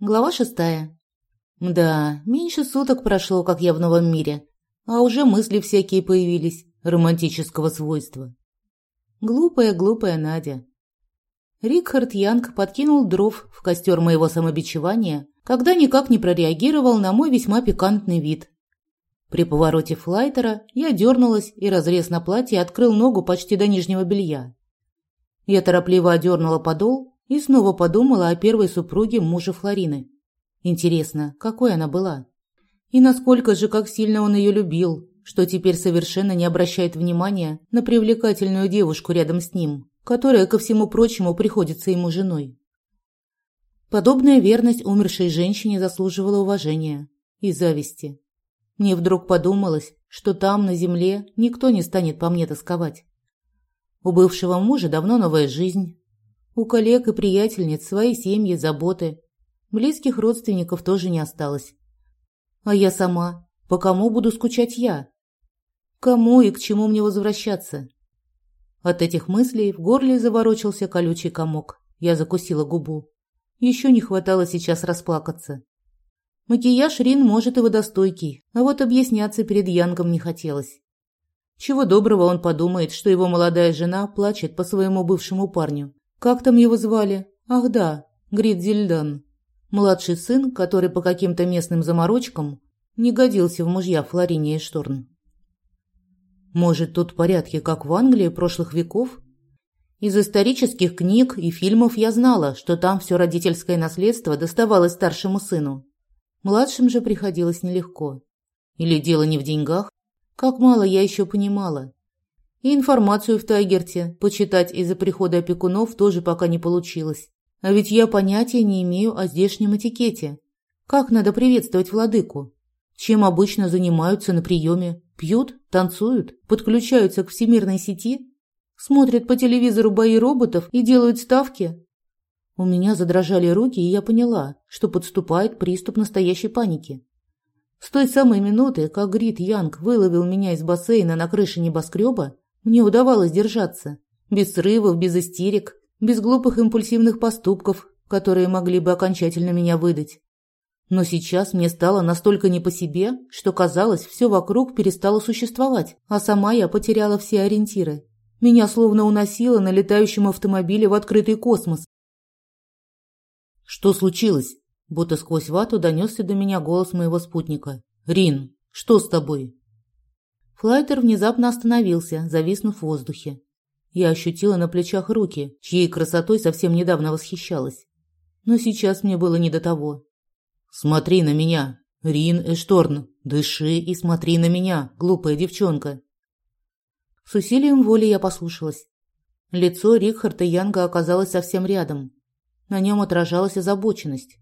Глава шестая. Да, меньше суток прошло, как я в новом мире, а уже мысли всякие появились, романтического свойства. Глупая-глупая Надя. Рикхард Янг подкинул дров в костер моего самобичевания, когда никак не прореагировал на мой весьма пикантный вид. При повороте флайтера я дернулась, и разрез на платье открыл ногу почти до нижнего белья. Я торопливо одернула подол и снова подумала о первой супруге мужа Флорины. Интересно, какой она была? И насколько же, как сильно он ее любил, что теперь совершенно не обращает внимания на привлекательную девушку рядом с ним, которая, ко всему прочему, приходится ему женой. Подобная верность умершей женщине заслуживала уважения и зависти. Мне вдруг подумалось, что там, на земле, никто не станет по мне тосковать. У бывшего мужа давно новая жизнь, у коллег и приятельниц свои семьи, заботы. Близких родственников тоже не осталось. А я сама? По кому буду скучать я? Кому и к чему мне возвращаться? От этих мыслей в горле заворочился колючий комок. Я закусила губу. Еще не хватало сейчас расплакаться. Макияж Рин может и водостойкий, а вот объясняться перед Янгом не хотелось. Чего доброго он подумает, что его молодая жена плачет по своему бывшему парню, как там его звали? Ах да, Гридзельдан. Младший сын, который по каким-то местным заморочкам не годился в мужья Флорине и Шторн. Может, тут порядки, как в Англии прошлых веков? Из исторических книг и фильмов я знала, что там все родительское наследство доставалось старшему сыну. Младшим же приходилось нелегко. Или дело не в деньгах? Как мало я еще понимала. И информацию в Тайгерте почитать из-за прихода опекунов тоже пока не получилось. А ведь я понятия не имею о здешнем этикете. Как надо приветствовать владыку? Чем обычно занимаются на приеме? Пьют, танцуют, подключаются к всемирной сети? Смотрят по телевизору бои роботов и делают ставки? У меня задрожали руки, и я поняла, что подступает приступ настоящей паники. С той самой минуты, как Грит Янг выловил меня из бассейна на крыше небоскреба, мне удавалось держаться. Без срывов, без истерик, без глупых импульсивных поступков, которые могли бы окончательно меня выдать. Но сейчас мне стало настолько не по себе, что казалось, все вокруг перестало существовать, а сама я потеряла все ориентиры. Меня словно уносило на летающем автомобиле в открытый космос. «Что случилось?» Будто сквозь вату донесся до меня голос моего спутника. «Рин, что с тобой?» Флайтер внезапно остановился, зависнув в воздухе. Я ощутила на плечах руки, чьей красотой совсем недавно восхищалась. Но сейчас мне было не до того. «Смотри на меня, Рин Эшторн, дыши и смотри на меня, глупая девчонка». С усилием воли я послушалась. Лицо Рихарда Янга оказалось совсем рядом. На нем отражалась озабоченность.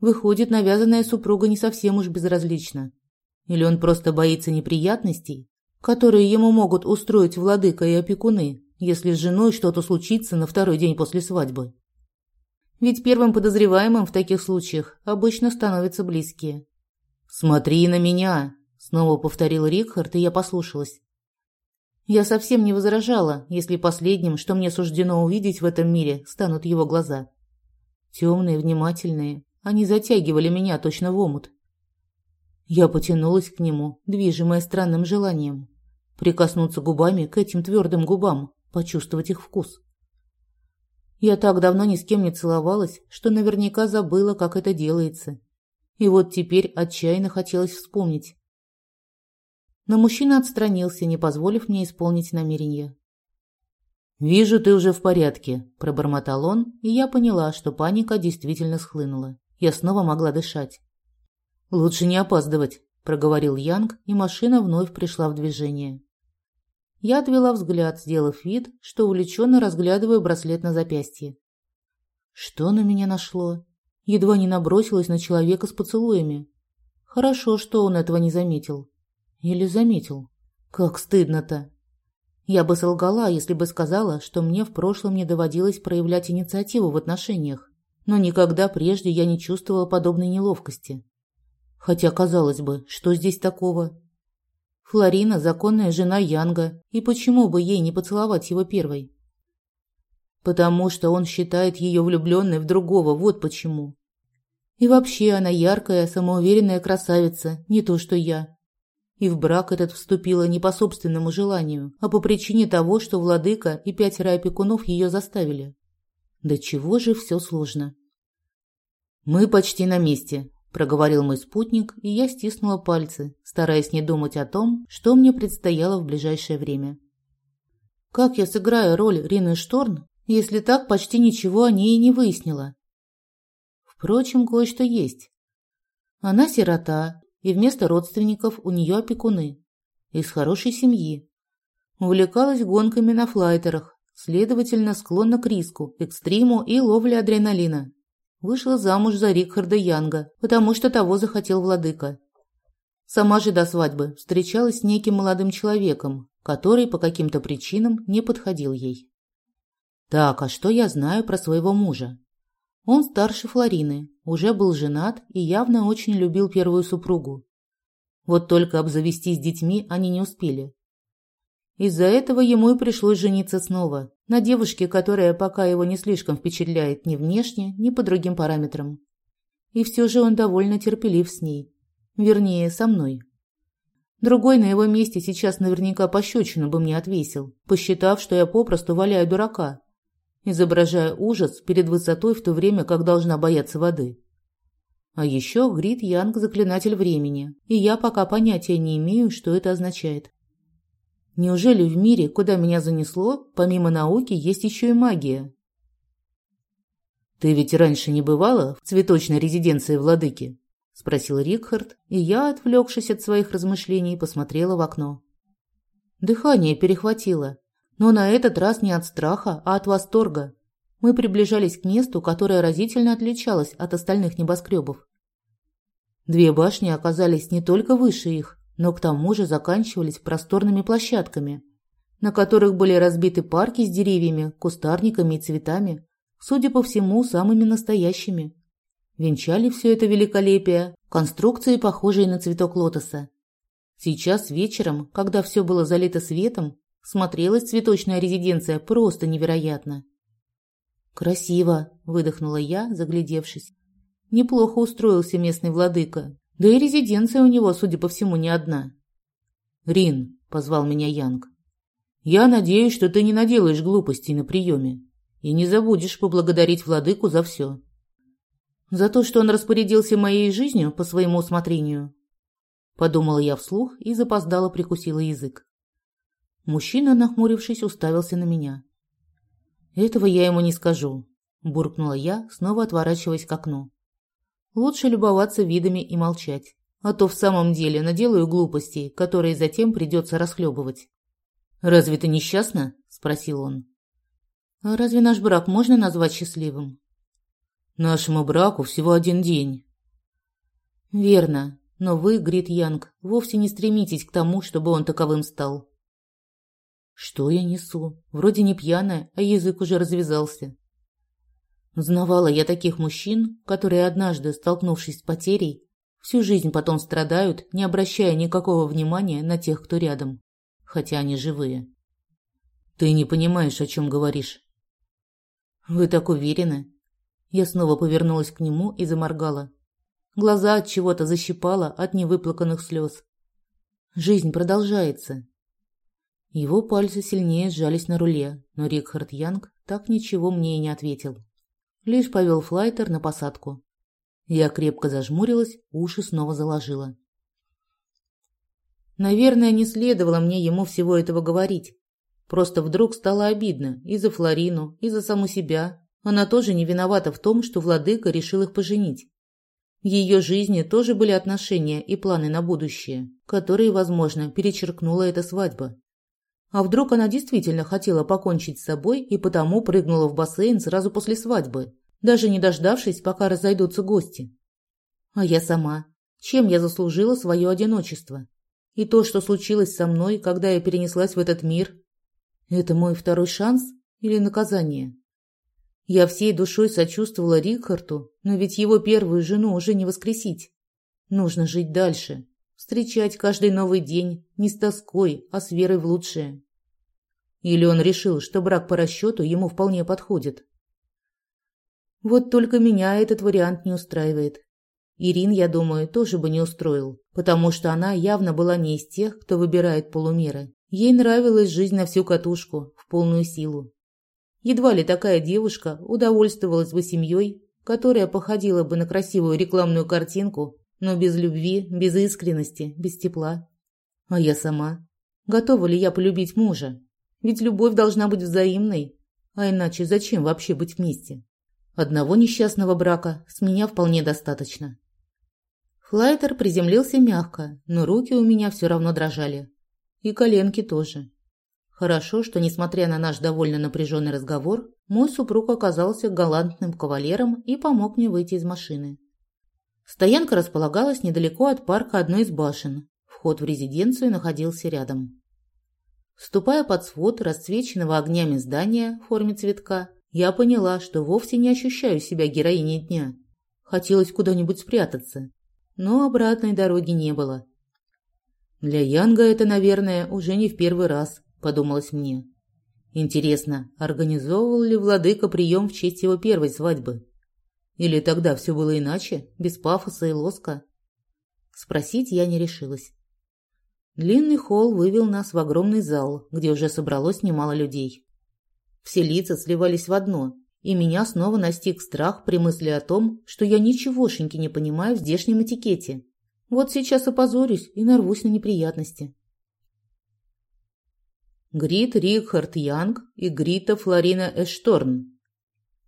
Выходит, навязанная супруга не совсем уж безразлична. Или он просто боится неприятностей, которые ему могут устроить владыка и опекуны, если с женой что-то случится на второй день после свадьбы. Ведь первым подозреваемым в таких случаях обычно становятся близкие. «Смотри на меня!» – снова повторил Рикхард, и я послушалась. Я совсем не возражала, если последним, что мне суждено увидеть в этом мире, станут его глаза. Темные, внимательные, они затягивали меня точно в омут. Я потянулась к нему, движимая странным желанием. Прикоснуться губами к этим твердым губам, почувствовать их вкус. Я так давно ни с кем не целовалась, что наверняка забыла, как это делается. И вот теперь отчаянно хотелось вспомнить. Но мужчина отстранился, не позволив мне исполнить намерение. «Вижу, ты уже в порядке», – пробормотал он, и я поняла, что паника действительно схлынула. Я снова могла дышать. «Лучше не опаздывать», – проговорил Янг, и машина вновь пришла в движение. Я отвела взгляд, сделав вид, что увлеченно разглядываю браслет на запястье. Что на меня нашло? Едва не набросилась на человека с поцелуями. Хорошо, что он этого не заметил. Или заметил. Как стыдно-то. Я бы солгала, если бы сказала, что мне в прошлом не доводилось проявлять инициативу в отношениях, но никогда прежде я не чувствовала подобной неловкости. Хотя, казалось бы, что здесь такого? Флорина – законная жена Янга, и почему бы ей не поцеловать его первой? Потому что он считает ее влюбленной в другого, вот почему. И вообще она яркая, самоуверенная красавица, не то что я. И в брак этот вступила не по собственному желанию, а по причине того, что владыка и пятеро опекунов ее заставили. Да чего же все сложно. Мы почти на месте, проговорил мой спутник, и я стиснула пальцы, стараясь не думать о том, что мне предстояло в ближайшее время. Как я сыграю роль Рины Шторн, если так почти ничего о ней не выяснила? Впрочем, кое-что есть. Она сирота, и вместо родственников у нее опекуны. Из хорошей семьи. Увлекалась гонками на флайтерах, следовательно, склонна к риску, экстриму и ловле адреналина. Вышла замуж за Рикхарда Янга, потому что того захотел владыка. Сама же до свадьбы встречалась с неким молодым человеком, который по каким-то причинам не подходил ей. Так, а что я знаю про своего мужа? Он старше Флорины, уже был женат и явно очень любил первую супругу. Вот только обзавестись детьми они не успели. Из-за этого ему и пришлось жениться снова, на девушке, которая пока его не слишком впечатляет ни внешне, ни по другим параметрам. И все же он довольно терпелив с ней. Вернее, со мной. Другой на его месте сейчас наверняка пощечину бы мне отвесил, посчитав, что я попросту валяю дурака, изображая ужас перед высотой в то время, как должна бояться воды. А еще Грит Янг – заклинатель времени, и я пока понятия не имею, что это означает. Неужели в мире, куда меня занесло, помимо науки, есть еще и магия? «Ты ведь раньше не бывала в цветочной резиденции владыки?» – спросил Рикхард, и я, отвлекшись от своих размышлений, посмотрела в окно. Дыхание перехватило, но на этот раз не от страха, а от восторга. Мы приближались к месту, которое разительно отличалось от остальных небоскребов. Две башни оказались не только выше их, но к тому же заканчивались просторными площадками, на которых были разбиты парки с деревьями, кустарниками и цветами, судя по всему, самыми настоящими. Венчали все это великолепие конструкции, похожие на цветок лотоса. Сейчас вечером, когда все было залито светом, Смотрелась цветочная резиденция просто невероятно. «Красиво», – выдохнула я, заглядевшись. Неплохо устроился местный владыка. Да и резиденция у него, судя по всему, не одна. «Рин», – позвал меня Янг. «Я надеюсь, что ты не наделаешь глупостей на приеме и не забудешь поблагодарить владыку за все». «За то, что он распорядился моей жизнью по своему усмотрению?» Подумала я вслух и запоздало прикусила язык. Мужчина, нахмурившись, уставился на меня. «Этого я ему не скажу», – буркнула я, снова отворачиваясь к окну. «Лучше любоваться видами и молчать, а то в самом деле наделаю глупостей, которые затем придется расхлебывать». «Разве ты несчастна?» – спросил он. «А разве наш брак можно назвать счастливым?» «Нашему браку всего один день». «Верно, но вы, Грит Янг, вовсе не стремитесь к тому, чтобы он таковым стал. Что я несу? Вроде не пьяная, а язык уже развязался. Знавала я таких мужчин, которые однажды, столкнувшись с потерей, всю жизнь потом страдают, не обращая никакого внимания на тех, кто рядом, хотя они живые. Ты не понимаешь, о чем говоришь. Вы так уверены? Я снова повернулась к нему и заморгала. Глаза от чего-то защипало от невыплаканных слез. Жизнь продолжается, его пальцы сильнее сжались на руле, но Рикхард Янг так ничего мне и не ответил. Лишь повел флайтер на посадку. Я крепко зажмурилась, уши снова заложила. Наверное, не следовало мне ему всего этого говорить. Просто вдруг стало обидно и за Флорину, и за саму себя. Она тоже не виновата в том, что владыка решил их поженить. В ее жизни тоже были отношения и планы на будущее, которые, возможно, перечеркнула эта свадьба. А вдруг она действительно хотела покончить с собой и потому прыгнула в бассейн сразу после свадьбы, даже не дождавшись, пока разойдутся гости? А я сама. Чем я заслужила свое одиночество? И то, что случилось со мной, когда я перенеслась в этот мир, это мой второй шанс или наказание? Я всей душой сочувствовала Рикхарту, но ведь его первую жену уже не воскресить. Нужно жить дальше, встречать каждый новый день не с тоской, а с верой в лучшее. Или он решил, что брак по расчету ему вполне подходит. Вот только меня этот вариант не устраивает. Ирин, я думаю, тоже бы не устроил, потому что она явно была не из тех, кто выбирает полумеры. Ей нравилась жизнь на всю катушку, в полную силу. Едва ли такая девушка удовольствовалась бы семьей, которая походила бы на красивую рекламную картинку, но без любви, без искренности, без тепла. А я сама? Готова ли я полюбить мужа? Ведь любовь должна быть взаимной, а иначе зачем вообще быть вместе? Одного несчастного брака с меня вполне достаточно. Флайтер приземлился мягко, но руки у меня все равно дрожали. И коленки тоже. Хорошо, что, несмотря на наш довольно напряженный разговор, мой супруг оказался галантным кавалером и помог мне выйти из машины. Стоянка располагалась недалеко от парка одной из башен. Вход в резиденцию находился рядом. Ступая под свод расцвеченного огнями здания в форме цветка, я поняла, что вовсе не ощущаю себя героиней дня. Хотелось куда-нибудь спрятаться, но обратной дороги не было. Для Янга это, наверное, уже не в первый раз, подумалось мне. Интересно, организовывал ли владыка прием в честь его первой свадьбы? Или тогда все было иначе, без пафоса и лоска? Спросить я не решилась. Длинный холл вывел нас в огромный зал, где уже собралось немало людей. Все лица сливались в одно, и меня снова настиг страх при мысли о том, что я ничегошеньки не понимаю в здешнем этикете. Вот сейчас опозорюсь и нарвусь на неприятности. Грит Рихард Янг и Грита Флорина Эшторн.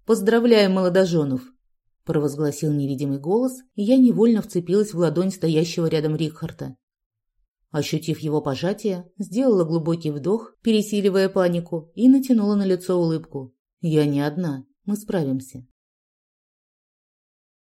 Поздравляю молодоженов, провозгласил невидимый голос, и я невольно вцепилась в ладонь стоящего рядом Рихарда. Ощутив его пожатие, сделала глубокий вдох, пересиливая панику, и натянула на лицо улыбку. Я не одна, мы справимся.